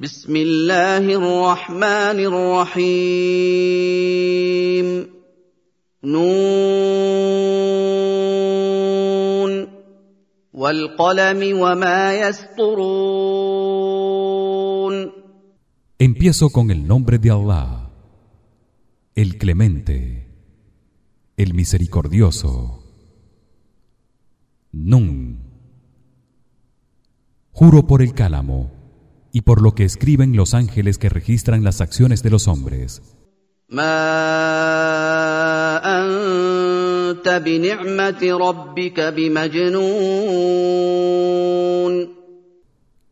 بسم الله الرحمن الرحيم نون والقلم وما يسطرون Empiezo con el nombre de Allah, el Clemente, el Misericordioso. Nun. Juro por el cálamo y por lo que escriben los ángeles que registran las acciones de los hombres.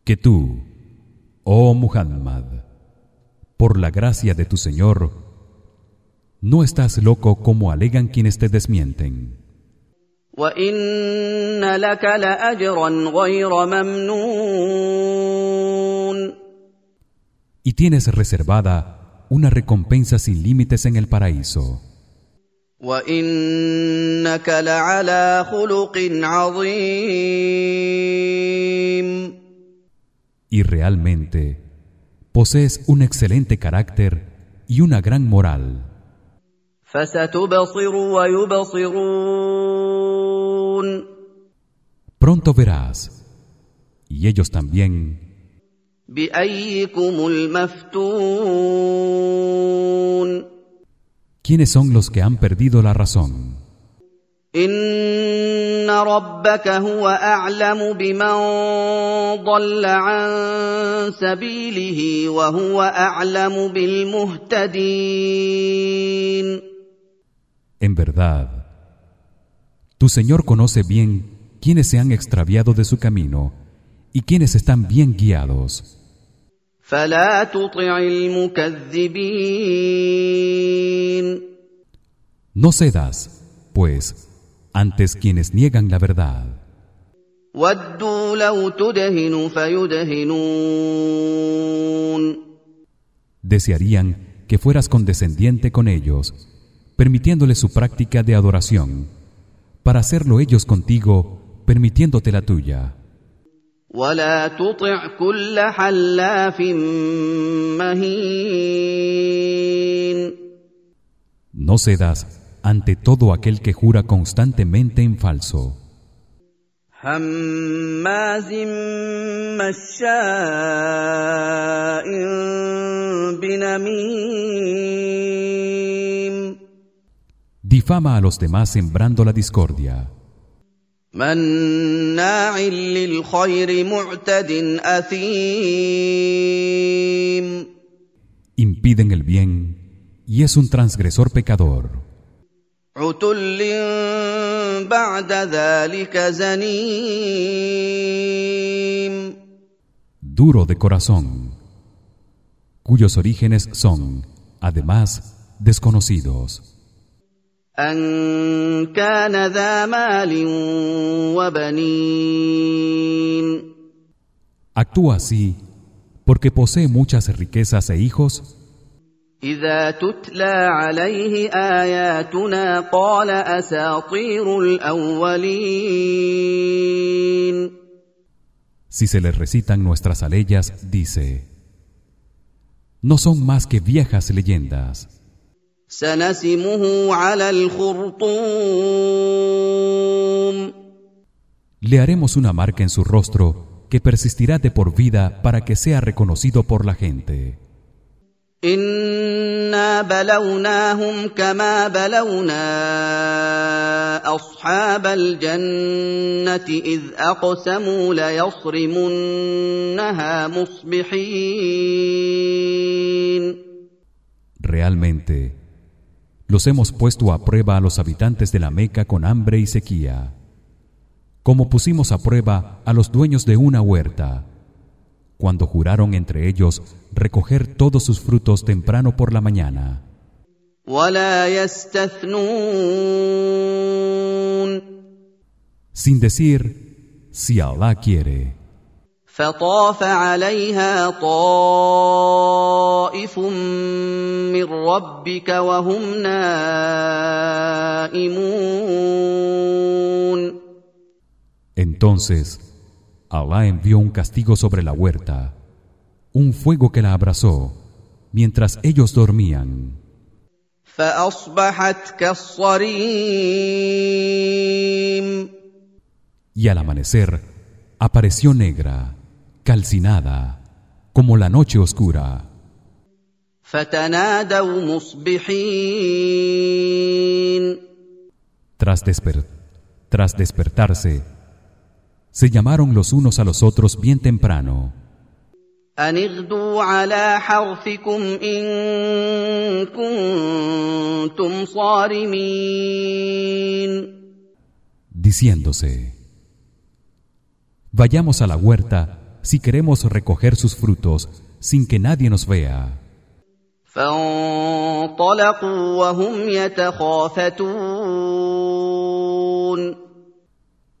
Que tú, oh Muhammad, por la gracia de tu Señor, no estás loco como alegan quienes te desmienten وإن لك لأجرا غير ممنون Y tienes reservada una recompensa sin límites en el paraíso. وإنك لعلى خلق عظيم Y realmente posees un excelente carácter y una gran moral. فستبصر ويبصرون Pronto verás, y ellos también, بأيكم المفتون quiénes son los que han perdido la razón. إن ربك هو أعلم بمن ضل عن سبيله وهو أعلم بالمهتدين En verdad, tu Señor conoce bien quienes se han extraviado de su camino y quienes están bien guiados. No cedas, pues, antes quienes niegan la verdad. Desearían que fueras condescendiente con ellos, permitiéndoles su práctica de adoración para hacerlo ellos contigo, permitiéndote la tuya. ولا تطع كل حلاف مهين No cedas ante todo aquel que jura constantemente en falso, هماز مشاء بنميم difama a los demás sembrando la discordia. Impiden el bien y es un transgresor pecador. Duro de corazón, cuyos orígenes son, además, desconocidos. أن كان ذا مال وبنين Actúa así porque posee muchas riquezas e hijos إذا تتلى عليه آياتنا قال أساطير الأولين Si se le recitan nuestras aleyas, dice: No son más que viejas leyendas. سنسمه على الخرطوم Le haremos una marca en su rostro que persistirá de por vida para que sea reconocido por la gente. إنا بلوناهم كما بلونا أصحاب الجنة إذ أقسموا ليصرمنها مصبحين Realmente, los hemos puesto a prueba a los habitantes de la Meca con hambre y sequía, como pusimos a prueba a los dueños de una huerta, cuando juraron entre ellos recoger todos sus frutos temprano por la mañana. Sin decir si Allah quiere. فطاف عليها طائف من ربك وهم نائمون Entonces Allah envió un castigo sobre la huerta un fuego que la abrazó mientras ellos dormían فاصبحت كالصريم y al amanecer apareció negra calcinada como la noche oscura فتنادوا مصبحين tras, desper- tras despertarse se llamaron los unos a los otros bien temprano أن اغدوا على حرثكم إن كنتم صارمين diciéndose Vayamos a la huerta si queremos recoger sus frutos sin que nadie nos vea.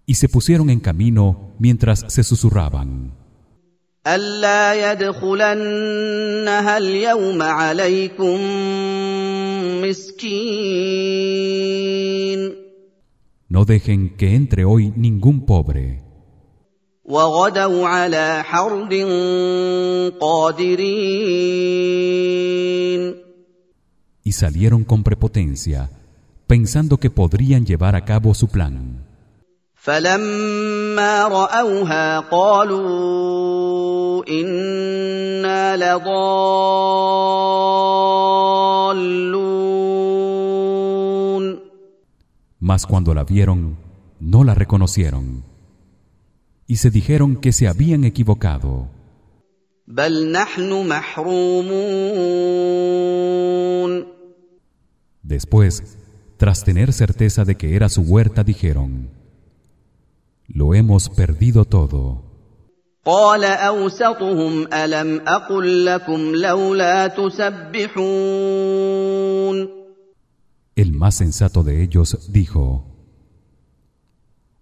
Y se pusieron en camino mientras se susurraban. No dejen que entre hoy ningún pobre. وغدوا على حرد قادرين y salieron con prepotencia pensando que podrían llevar a cabo su plan فلما راوها قالوا انا لضالون mas cuando la vieron no la reconocieron y se dijeron que se habían equivocado بل نحن محرومون después tras tener certeza de que era su huerta dijeron lo hemos perdido todo قال اوسطهم الم اقل لكم لولا تسبحون el más sensato de ellos dijo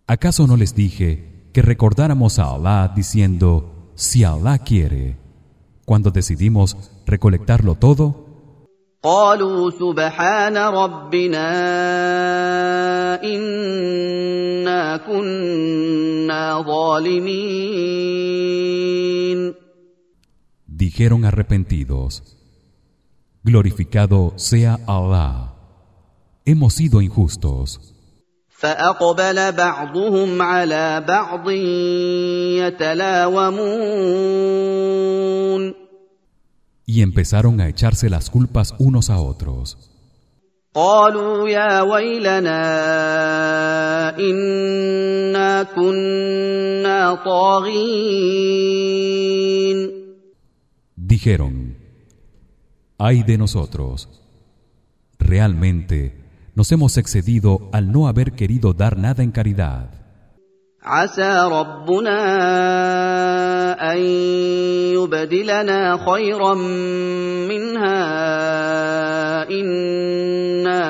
¿Acaso no les dije que recordáramos a Allah diciendo si Allah quiere cuando decidimos recolectarlo todo? قالوا سبحان ربنا انا كنا ظالمين Dijeron arrepentidos Glorificado sea Allah Hemos sido injustos فاقبل بعضهم على بعض يتلاومون y empezaron a echarse las culpas unos a otros قالوا يا ويلنا انا كنا طاغين Dijeron Ay de nosotros Realmente nos hemos excedido al no haber querido dar nada en caridad عسى ربنا ان يبدلنا خيرا منها انا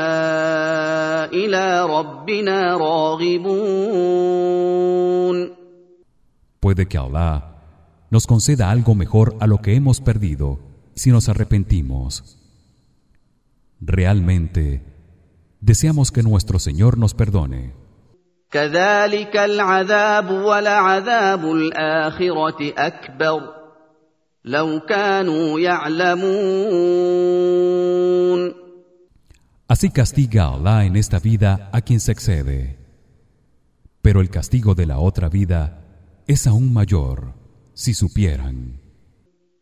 الى ربنا راغبون Puede que Allah nos conceda algo mejor a lo que hemos perdido si nos arrepentimos. Realmente deseamos que nuestro Señor nos perdone. Así castiga Allah en esta vida a quien se excede. Pero el castigo de la otra vida es aún mayor, si supieran.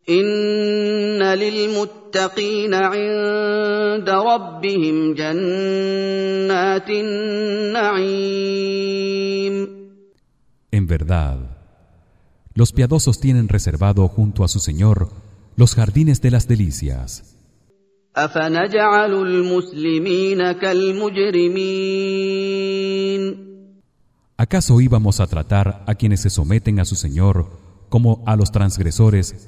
ان للمتقين عند ربهم جنات النعيم En verdad, los piadosos tienen reservado junto a su Señor los jardines de las delicias. افنجعل المسلمين كالمجرمين ¿Acaso íbamos a tratar a quienes se someten a su Señor como a los transgresores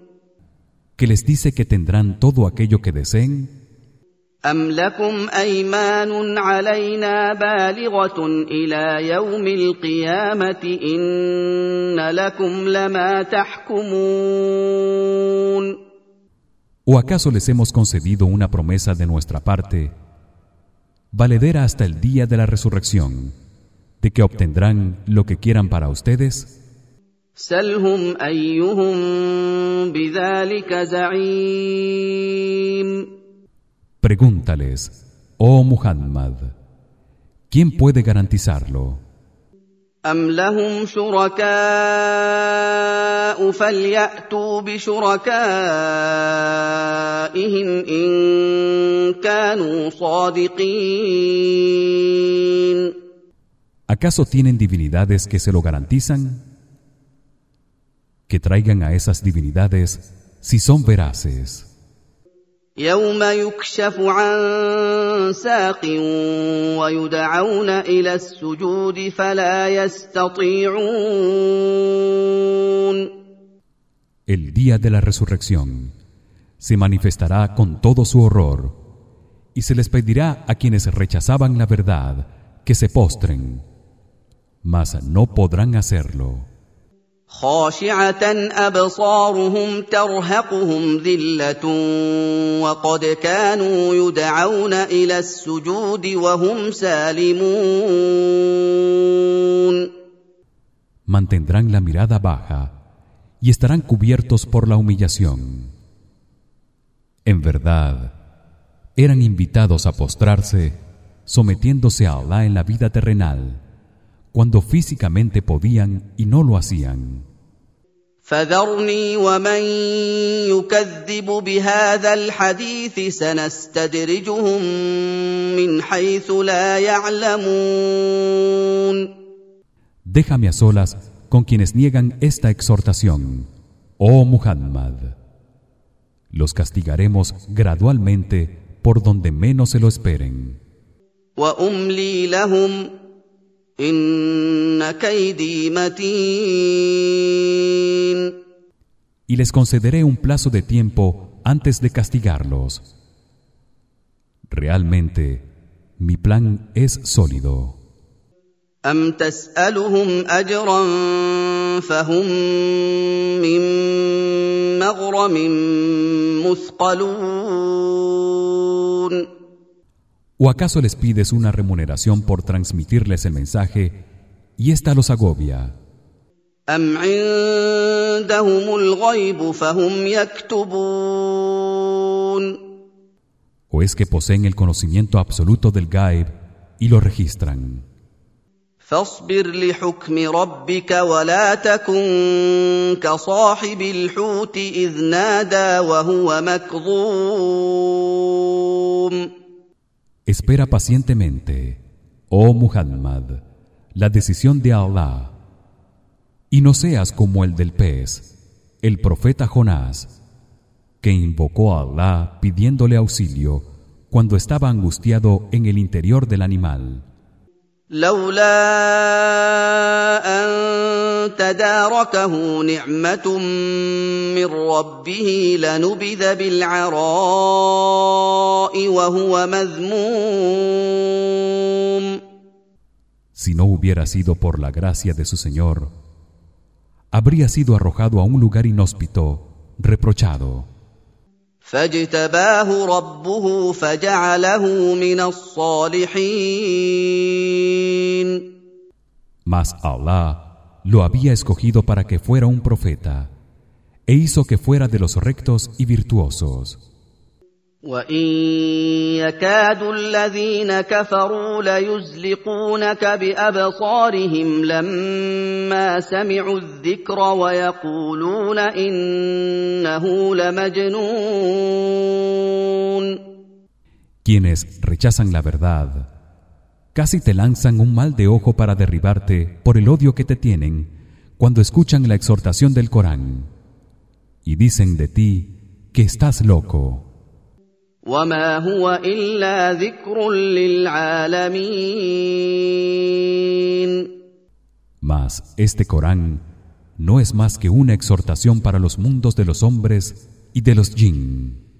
que les dice que tendrán todo aquello que deseen أم لكم أيمان علينا بالغة إلى يوم القيامة إن لكم لما تحكمون ¿O acaso les hemos concedido una promesa de nuestra parte valedera hasta el día de la resurrección de que obtendrán lo que quieran para ustedes? سلهم أيهم بذلك زعيم Pregúntales, oh Muhammad, ¿quién puede garantizarlo? أم لهم شركاء فليأتوا بشركائهم إن كانوا صادقين ¿Acaso tienen divinidades que se lo garantizan? Que traigan a esas divinidades si son veraces. يوم يكشف عن ساق ويدعون الى السجود فلا يستطيعون El día de la resurrección se manifestará con todo su horror y se les pedirá a quienes rechazaban la verdad que se postren, mas no podrán hacerlo. خاشعه ابصارهم ترهقهم ذله وقد كانوا يدعون الى السجود وهم سالمون Mantendrán la mirada baja y estarán cubiertos por la humillación. En verdad, eran invitados a postrarse sometiéndose a Allah en la vida terrenal cuando físicamente podían y no lo hacían. فذرني ومن يكذب بهذا الحديث سنستدرجهم من حيث لا يعلمون Déjame a solas con quienes niegan esta exhortación, oh Muhammad. Los castigaremos gradualmente por donde menos se lo esperen. واملي لهم ان كيدي متين Y les concederé un plazo de tiempo antes de castigarlos. Realmente, mi plan es sólido. ¿O acaso les pides una remuneración por transmitirles el mensaje y ésta los agobia? ام عندهم الغيب فهم يكتبون ¿O es que poseen el conocimiento absoluto del Gaib y lo registran? فاصبر لحكم ربك ولا تكن كصاحب الحوت اذ نادى وهو مكظوم Espera pacientemente, oh Muhammad, la decisión de Allah, y no seas como el del pez, el profeta Jonás, que invocó a Allah pidiéndole auxilio cuando estaba angustiado en el interior del animal. تداركه نعمه من ربه لنبذ بالعراء وهو مذموم Si no hubiera sido por la gracia de su Señor, habría sido arrojado a un lugar inhóspito, reprochado. فاجتباه ربه فجعله من الصالحين Mas Allah lo había escogido para que fuera un profeta e hizo que fuera de los rectos y virtuosos. وان يكاد الذين كفروا ليزلقونك بابصارهم لما سمعوا الذكر ويقولون انه لمجنون Quienes rechazan la verdad casi te lanzan un mal de ojo para derribarte por el odio que te tienen cuando escuchan la exhortación del Corán y dicen de ti que estás loco. Mas este Corán no es más que una exhortación para los mundos de los hombres y de los jinn.